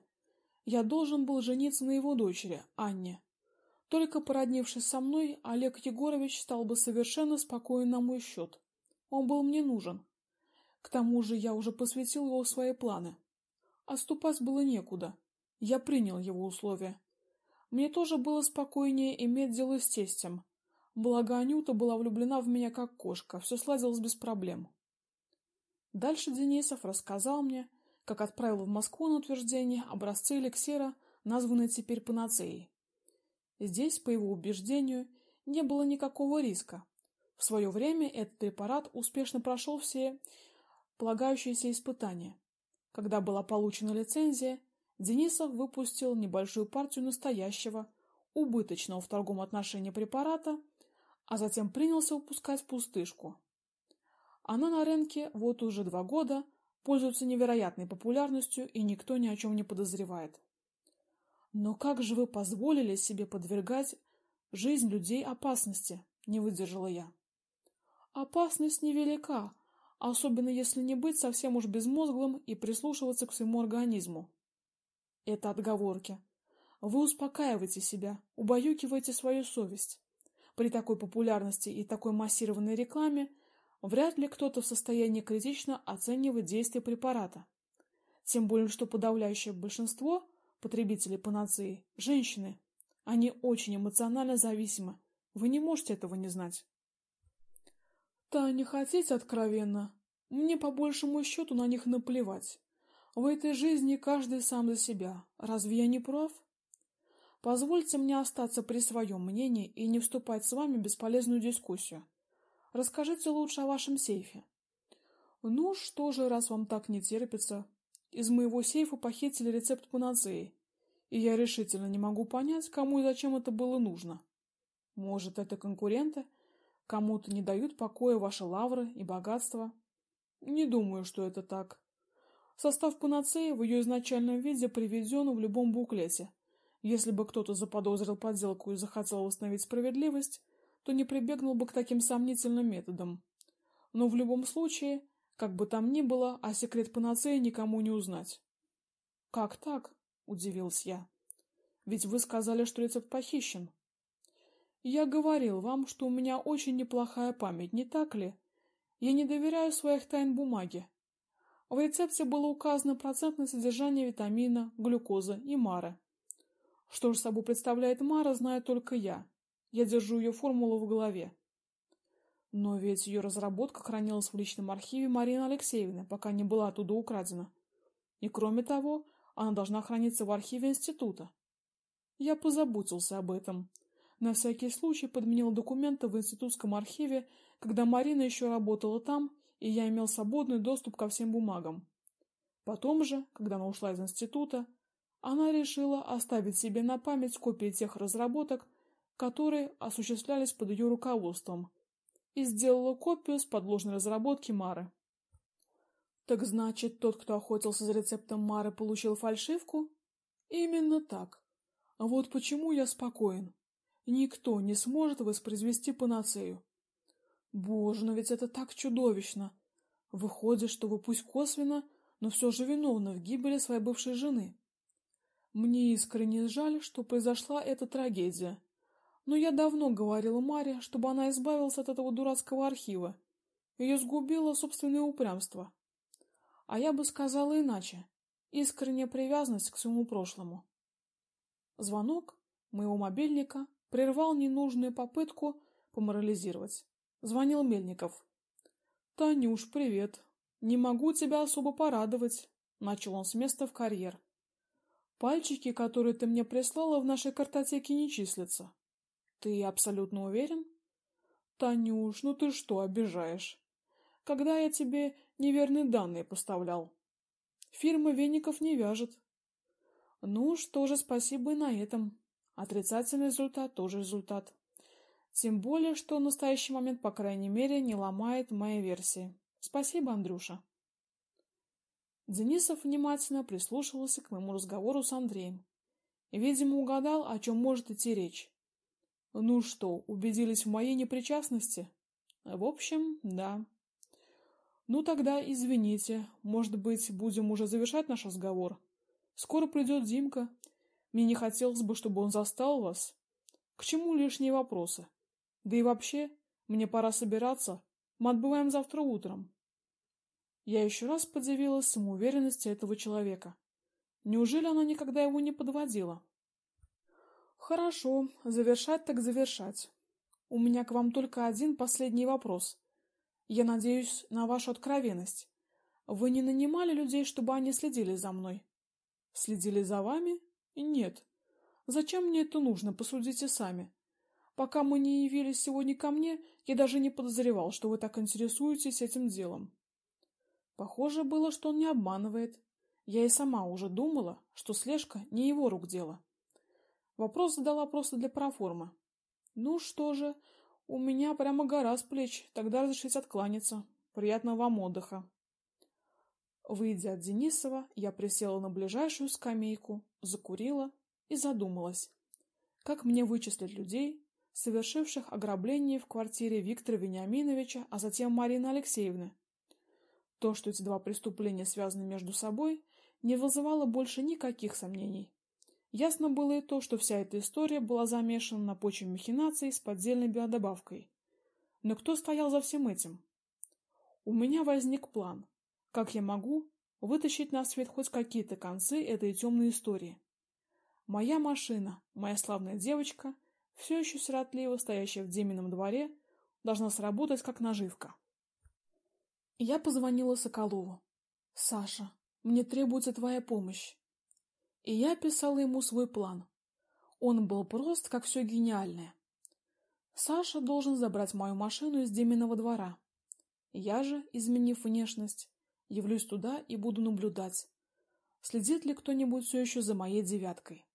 Я должен был жениться на его дочери, Анне. Только породнившись со мной, Олег Егорович стал бы совершенно спокоен на мой счет. Он был мне нужен. К тому же я уже посвятил его в свои планы. Отступать было некуда. Я принял его условия. Мне тоже было спокойнее иметь дело с тестем. Благо Анюта была влюблена в меня как кошка, все сладилось без проблем. Дальше Денисов рассказал мне, как отправил в Москву на утверждение образцы эликсира, названные теперь панацеей. Здесь, по его убеждению, не было никакого риска. В свое время этот препарат успешно прошел все полагающиеся испытания. Когда была получена лицензия, Денисов выпустил небольшую партию настоящего, убыточного в торговом отношении препарата, а затем принялся выпускать пустышку. Она на рынке вот уже два года пользуется невероятной популярностью, и никто ни о чем не подозревает. Но как же вы позволили себе подвергать жизнь людей опасности? Не выдержала я. Опасность невелика, особенно если не быть совсем уж безмозглым и прислушиваться к своему организму. Это отговорки. Вы успокаиваете себя, убаюкиваете свою совесть. При такой популярности и такой массированной рекламе вряд ли кто-то в состоянии критично оценивать действие препарата. Тем более, что подавляющее большинство потребителей панацеи – женщины. Они очень эмоционально зависимы. Вы не можете этого не знать. Таня, хотите откровенно? Мне по большему счету на них наплевать. В этой жизни каждый сам за себя. Разве я не прав? Позвольте мне остаться при своем мнении и не вступать с вами в бесполезную дискуссию. Расскажите лучше о вашем сейфе. Ну что же, раз вам так не терпится, из моего сейфа похитили рецепт панацеи, и я решительно не могу понять, кому и зачем это было нужно. Может, это конкуренты? Кому-то не дают покоя ваши лавры и богатства? Не думаю, что это так. Состав панацеи в ее изначальном виде приведен в любом буклете. Если бы кто-то заподозрил подделку и захотел восстановить справедливость, то не прибегнул бы к таким сомнительным методам. Но в любом случае, как бы там ни было, а секрет панацеи никому не узнать. Как так? удивилась я. Ведь вы сказали, что рецепт похищен. Я говорил вам, что у меня очень неплохая память, не так ли? Я не доверяю своих тайн бумаге. В рецепте было указано процентное содержание витамина, глюкозы и мары. Что же собой представляет мара, знаю только я. Я держу ее формулу в голове. Но ведь ее разработка хранилась в личном архиве Марины Алексеевны, пока не была оттуда украдена. И кроме того, она должна храниться в архиве института. Я позаботился об этом. На всякий случай подменил документы в институтском архиве, когда Марина еще работала там и я имел свободный доступ ко всем бумагам. Потом же, когда она ушла из института, она решила оставить себе на память копии тех разработок, которые осуществлялись под ее руководством, и сделала копию с подложной разработки Мары. Так значит, тот, кто охотился за рецептом Мары, получил фальшивку? Именно так. А вот почему я спокоен. Никто не сможет воспроизвести панацею. Боже, но ведь это так чудовищно. Выходит, что вы пусть косвенно, но все же виновны в гибели своей бывшей жены. Мне искренне жаль, что произошла эта трагедия. Но я давно говорила Маре, чтобы она избавилась от этого дурацкого архива. Ее сгубило собственное упрямство. А я бы сказала иначе. Искренняя привязанность к своему прошлому. Звонок моего мобильника прервал ненужную попытку поморализировать. Звонил Мельников. Танюш, привет. Не могу тебя особо порадовать, начал он с места в карьер. Пальчики, которые ты мне прислала, в нашей картотеке не числятся. Ты абсолютно уверен? Танюш, ну ты что, обижаешь? Когда я тебе неверные данные поставлял? Фирма веников не вяжет. Ну что же, спасибо и на этом. Отрицательный результат тоже результат. Тем более, что в настоящий момент, по крайней мере, не ломает моей версии. Спасибо, Андрюша. Денисов внимательно прислушивался к моему разговору с Андреем видимо, угадал, о чем может идти речь. Ну что, убедились в моей непричастности? В общем, да. Ну тогда извините, может быть, будем уже завершать наш разговор. Скоро придет Димка. Мне не хотелось бы, чтобы он застал вас. К чему лишние вопросы? Да и вообще, мне пора собираться. Мы отбываем завтра утром. Я еще раз подивилась самоуверенности этого человека. Неужели она никогда его не подводила? Хорошо, завершать так завершать. У меня к вам только один последний вопрос. Я надеюсь на вашу откровенность. Вы не нанимали людей, чтобы они следили за мной? Следили за вами? Нет. Зачем мне это нужно, посудите сами. Пока мы не явились сегодня ко мне, я даже не подозревал, что вы так интересуетесь этим делом. Похоже было, что он не обманывает. Я и сама уже думала, что слежка не его рук дело. Вопрос задала просто для проформы. Ну что же, у меня прямо гора с плеч, тогда разрешите откланяться. Приятного вам отдыха. Выйдя от Денисова, я присела на ближайшую скамейку, закурила и задумалась, как мне вычислить людей, совершивших ограбление в квартире Виктора Вениаминовича, а затем Марины Алексеевны. То, что эти два преступления связаны между собой, не вызывало больше никаких сомнений. Ясно было и то, что вся эта история была замешана на почве махинаций с поддельной биодобавкой. Но кто стоял за всем этим? У меня возник план, как я могу вытащить на свет хоть какие-то концы этой темной истории. Моя машина, моя славная девочка, все еще сиротливо стоящая в Демином дворе, должна сработать как наживка. Я позвонила Соколову. «Саша, мне требуется твоя помощь. И я описала ему свой план. Он был прост, как все гениальное. Саша должен забрать мою машину из Деминого двора. Я же, изменив внешность, явлюсь туда и буду наблюдать, следит ли кто-нибудь все еще за моей девяткой.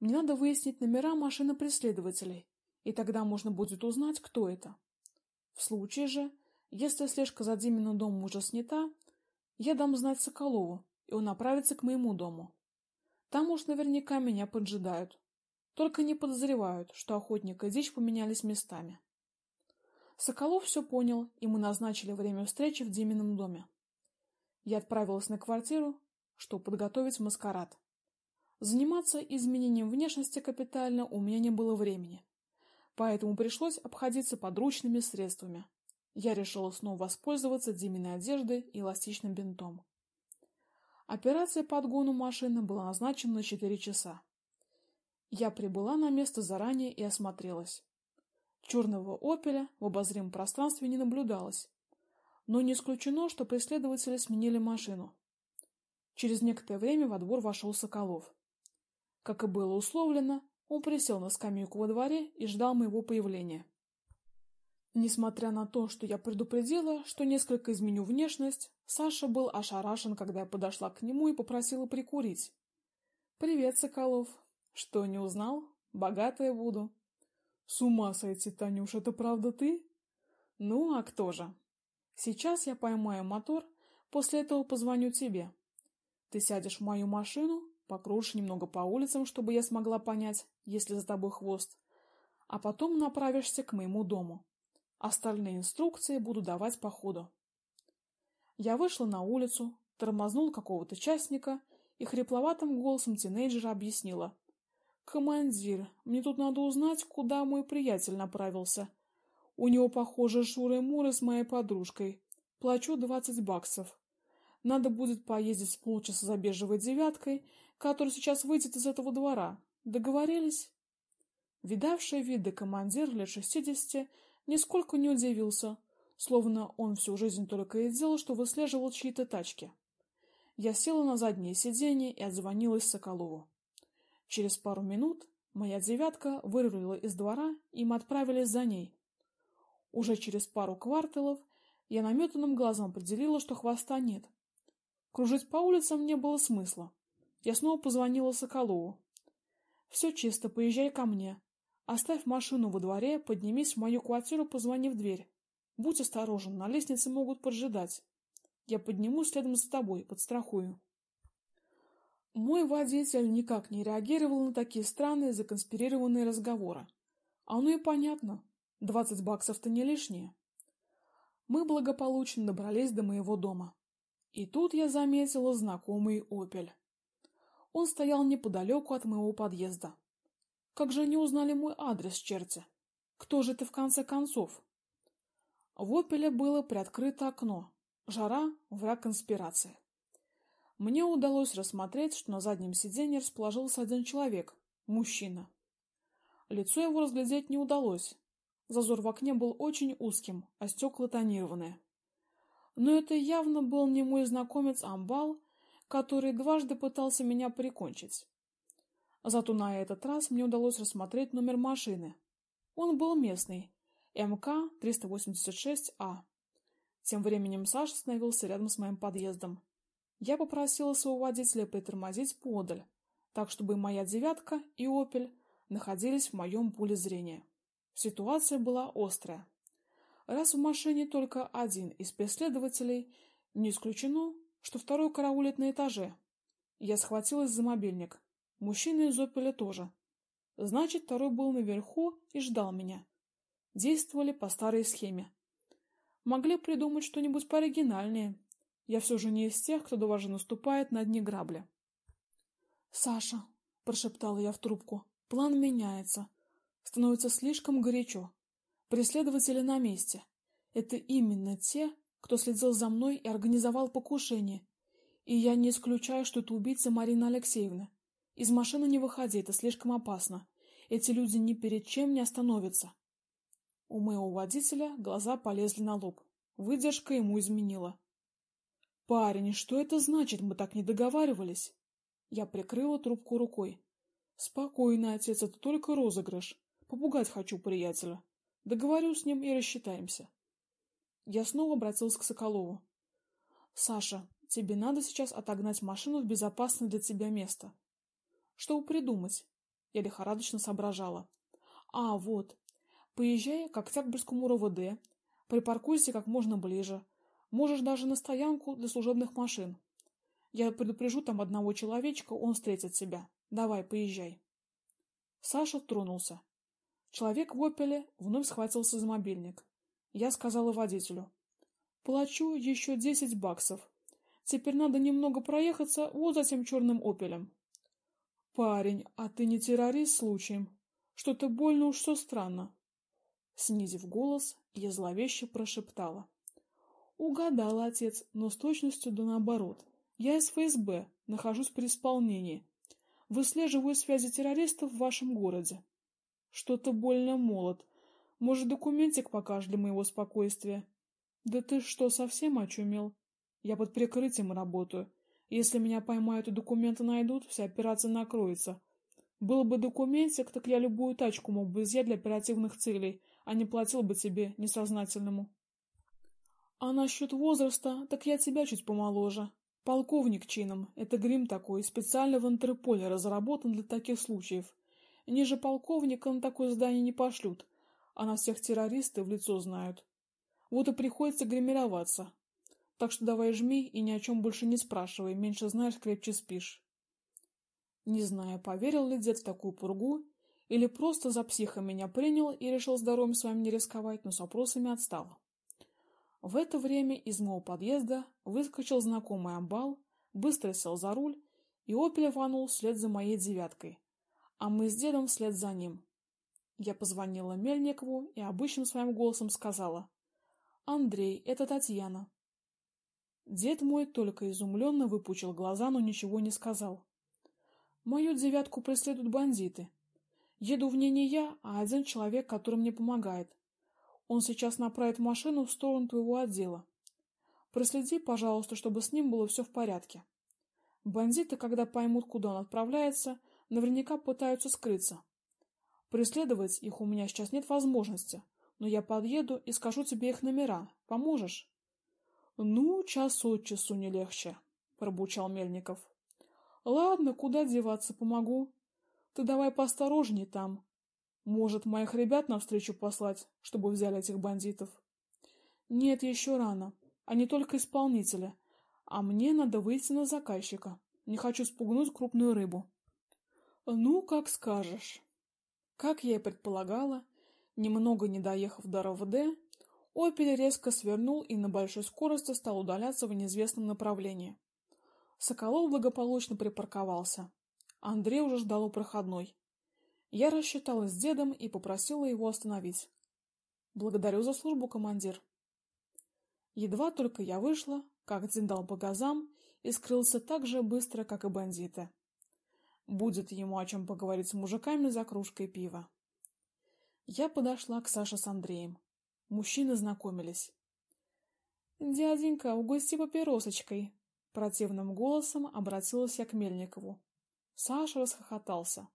Мне надо выяснить номера машины преследователей, и тогда можно будет узнать, кто это. В случае же, если слежка за Диминым домом уже снята, я дам знать Соколову, и он направится к моему дому. Там уж наверняка меня поджидают. Только не подозревают, что охотник и дичь поменялись местами. Соколов все понял, и мы назначили время встречи в Димином доме. Я отправилась на квартиру, чтобы подготовить маскарад. Заниматься изменением внешности капитально у меня не было времени, поэтому пришлось обходиться подручными средствами. Я решила снова воспользоваться Диминой одеждой и эластичным бинтом. Операция по отгону машины была назначена на 4 часа. Я прибыла на место заранее и осмотрелась. Черного «Опеля» в обозримом пространстве не наблюдалось, но не исключено, что преследователи сменили машину. Через некоторое время во двор вошел Соколов. Как и было условлено, он присел на скамейку во дворе и ждал моего появления. Несмотря на то, что я предупредила, что несколько изменю внешность, Саша был ошарашен, когда я подошла к нему и попросила прикурить. «Привет, Соколов. Что, не узнал? Богатая буду». «С ума сойти, Танюш, это правда ты?» «Ну, а кто же?» «Сейчас я поймаю мотор, после этого позвоню тебе. Ты сядешь в мою машину, покружишь немного по улицам, чтобы я смогла понять, есть ли за тобой хвост, а потом направишься к моему дому. Остальные инструкции буду давать по ходу. Я вышла на улицу, тормознул какого-то частника и хрипловатым голосом тинейджера объяснила. «Командир, мне тут надо узнать, куда мой приятель направился. У него, похоже, шуры-муры с моей подружкой. Плачу двадцать баксов. Надо будет поездить полчаса за бежевой девяткой, которая сейчас выйдет из этого двора. Договорились?» Видавший виды командир лет шестидесяти нисколько не удивился, словно он всю жизнь только и делал, что выслеживал чьи-то тачки. Я села на заднее сиденье и отзвонилась Соколову. Через пару минут моя девятка вырулила из двора, и мы отправились за ней. Уже через пару кварталов я наметанным глазом определила, что хвоста нет. Кружить по улицам не было смысла. Я снова позвонила Соколову. «Все чисто, поезжай ко мне. Оставь машину во дворе, поднимись в мою квартиру, позвони в дверь. Будь осторожен, на лестнице могут поджидать. Я поднимусь следом за тобой, подстрахую. Мой водитель никак не реагировал на такие странные законспирированные разговоры. А оно и понятно. Двадцать баксов-то не лишние. Мы благополучно добрались до моего дома. И тут я заметила знакомый «Опель». Он стоял неподалеку от моего подъезда. Как же они узнали мой адрес, черти? Кто же ты в конце концов? В «Опеле» было приоткрыто окно. Жара — враг конспирации. Мне удалось рассмотреть, что на заднем сиденье расположился один человек — мужчина, Лицо его разглядеть не удалось. Зазор в окне был очень узким, а стекла тонированные. Но это явно был не мой знакомец Амбал, который дважды пытался меня прикончить. Зато на этот раз мне удалось рассмотреть номер машины. Он был местный, МК-386А. Тем временем Саша остановился рядом с моим подъездом. Я попросила своего водителя притормозить подаль, так чтобы моя девятка и Опель находились в моем поле зрения. Ситуация была острая. Раз в машине только один из преследователей, не исключено, что второй караулит на этаже. Я схватилась за мобильник. Мужчина из Опеля тоже. Значит, второй был наверху и ждал меня. Действовали по старой схеме. Могли придумать что-нибудь пооригинальнее. Я все же не из тех, кто даже наступает на дни грабли. Саша, прошептала я в трубку. План меняется. Становится слишком горячо. Преследователи на месте. Это именно те, кто следил за мной и организовал покушение. И я не исключаю, что это убийца Марина Алексеевна. Из машины не выходи, это слишком опасно. Эти люди ни перед чем не остановятся. У моего водителя глаза полезли на лоб. Выдержка ему изменила. Парень, что это значит? Мы так не договаривались. Я прикрыла трубку рукой. Спокойно, отец, это только розыгрыш. Попугать хочу приятеля. Договорю с ним и рассчитаемся. Я снова обратился к Соколову. Саша, тебе надо сейчас отогнать машину в безопасное для тебя место. Что придумать? Я лихорадочно соображала. А, вот. Поезжай к Октябрьскому РОВД, припаркуйся как можно ближе. Можешь даже на стоянку для служебных машин. Я предупрежу там одного человечка, он встретит тебя. Давай, поезжай. Саша тронулся. Человек в опеле вновь схватился за мобильник. Я сказала водителю: "Плачу еще десять баксов. Теперь надо немного проехаться вот за тем черным опелем". Парень, а ты не террорист случаем? Что-то больно уж все странно. Снизив голос, я зловеще прошептала: "Угадал, отец, но с точностью да наоборот. Я из ФСБ, нахожусь при исполнении. Выслеживаю связи террористов в вашем городе. Что-то больно молод. Может, документик покажешь для моего спокойствия? Да ты что, совсем очумел? Я под прикрытием работаю. Если меня поймают и документы найдут, вся операция накроется. Был бы документик, так я любую тачку мог бы изъять для оперативных целей, а не платил бы тебе несознательному. А насчет возраста, так я тебя чуть помоложе. Полковник чином. Это грим такой, специально в Интерполе разработан для таких случаев. Ниже полковника на такое здание не пошлют, а на всех террористы в лицо знают. Вот и приходится гримироваться. Так что давай жми и ни о чем больше не спрашивай, меньше знаешь, крепче спишь. Не знаю, поверил ли дед в такую пургу, или просто за психа меня принял и решил здоровьем своим не рисковать, но с вопросами отстал. В это время из моего подъезда выскочил знакомый амбал, быстро сел за руль, и «Опель» рванул вслед за моей «девяткой», а мы с дедом вслед за ним. Я позвонила Мельникову и обычным своим голосом сказала: "Андрей, это Татьяна". Дед мой только изумленно выпучил глаза, но ничего не сказал. Мою девятку преследуют бандиты. Еду в ней не я, а один человек, который мне помогает. Он сейчас направит машину в сторону твоего отдела. Проследи, пожалуйста, чтобы с ним было все в порядке. Бандиты, когда поймут, куда он отправляется, наверняка пытаются скрыться. Преследовать их у меня сейчас нет возможности, но я подъеду и скажу тебе их номера. Поможешь? Ну, час от часу не легче, пробурчал Мельников. Ладно, куда деваться, помогу. Ты давай поосторожней там, может, моих ребят навстречу послать, чтобы взяли этих бандитов? Нет, еще рано. Они только исполнители. А мне надо выйти на заказчика. Не хочу спугнуть крупную рыбу. Ну, как скажешь. Как я и предполагала, немного не доехав до РОВД, Опель резко свернул и на большой скорости стал удаляться в неизвестном направлении. Соколов благополучно припарковался. Андрей уже ждал у проходной. Я рассчиталась с дедом и попросила его остановить. Благодарю за службу, командир. Едва только я вышла, как дед дал по газам и скрылся так же быстро, как и бандиты. Будет ему о чем поговорить с мужиками за кружкой пива. Я подошла к Саше с Андреем. Мужчины знакомились. «Дяденька, угости папиросочкой!» Противным голосом обратилась я к Мельникову. Саша расхохотался.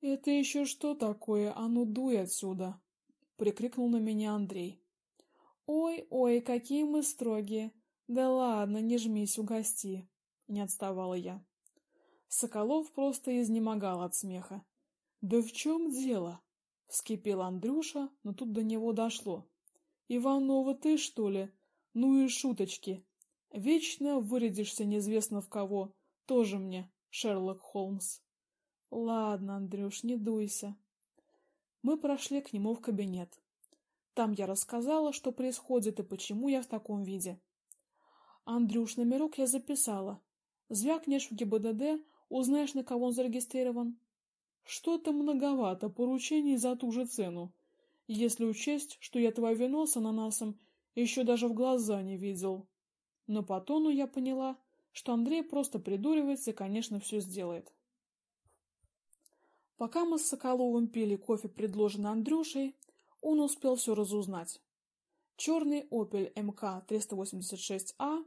«Это еще что такое? А ну дуй отсюда!» — прикрикнул на меня Андрей. «Ой-ой, какие мы строгие! Да ладно, не жмись, угости!» — не отставала я. Соколов просто изнемогал от смеха. «Да в чем дело?» — вскипел Андрюша, но тут до него дошло. «Иванова ты, что ли? Ну и шуточки. Вечно вырядишься неизвестно в кого. Тоже мне, Шерлок Холмс». Ладно, Андрюш, не дуйся. Мы прошли к нему в кабинет. Там я рассказала, что происходит и почему я в таком виде. Андрюш, номерок я записала. Звякнешь в ГИБДД, узнаешь, на кого он зарегистрирован. Что-то многовато поручений за ту же цену. Если учесть, что я твое вино с ананасом еще даже в глаза не видел. Но по тону я поняла, что Андрей просто придуривается и, конечно, все сделает. Пока мы с Соколовым пили кофе, предложенный Андрюшей, он успел все разузнать. Черный Opel МК-386А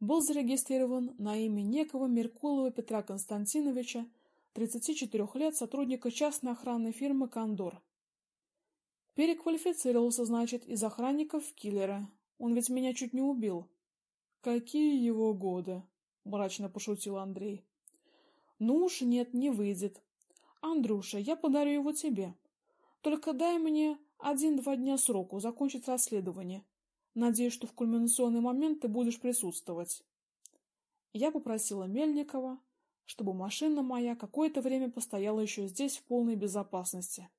был зарегистрирован на имя некого Меркулова Петра Константиновича, 34 лет, сотрудника частной охранной фирмы «Кондор». Переквалифицировался, значит, из охранников в киллера. Он ведь меня чуть не убил. Какие его годы? мрачно пошутил Андрей. Ну уж нет, не выйдет. Андрюша, я подарю его тебе. Только дай мне один-два дня сроку закончить расследование. Надеюсь, что в кульминационный момент ты будешь присутствовать. Я попросила Мельникова, чтобы машина моя какое-то время постояла еще здесь в полной безопасности.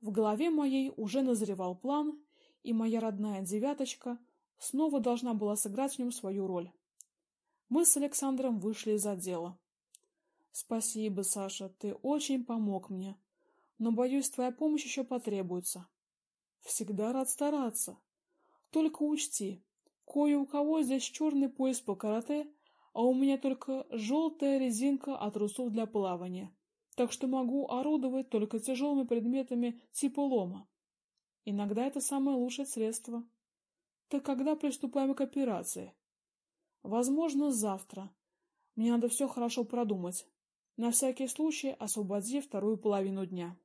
В голове моей уже назревал план, и моя родная девяточка снова должна была сыграть в нем свою роль. Мы с Александром вышли из отдела. Спасибо, Саша, ты очень помог мне. Но, боюсь, твоя помощь еще потребуется. Всегда рад стараться. Только учти, кое у кого здесь черный пояс по карате, а у меня только желтая резинка от трусов для плавания, так что могу орудовать только тяжелыми предметами типа лома. Иногда это самое лучшее средство. Так когда приступаем к операции? Возможно, завтра. Мне надо все хорошо продумать на всякий случай освободи вторую половину дня.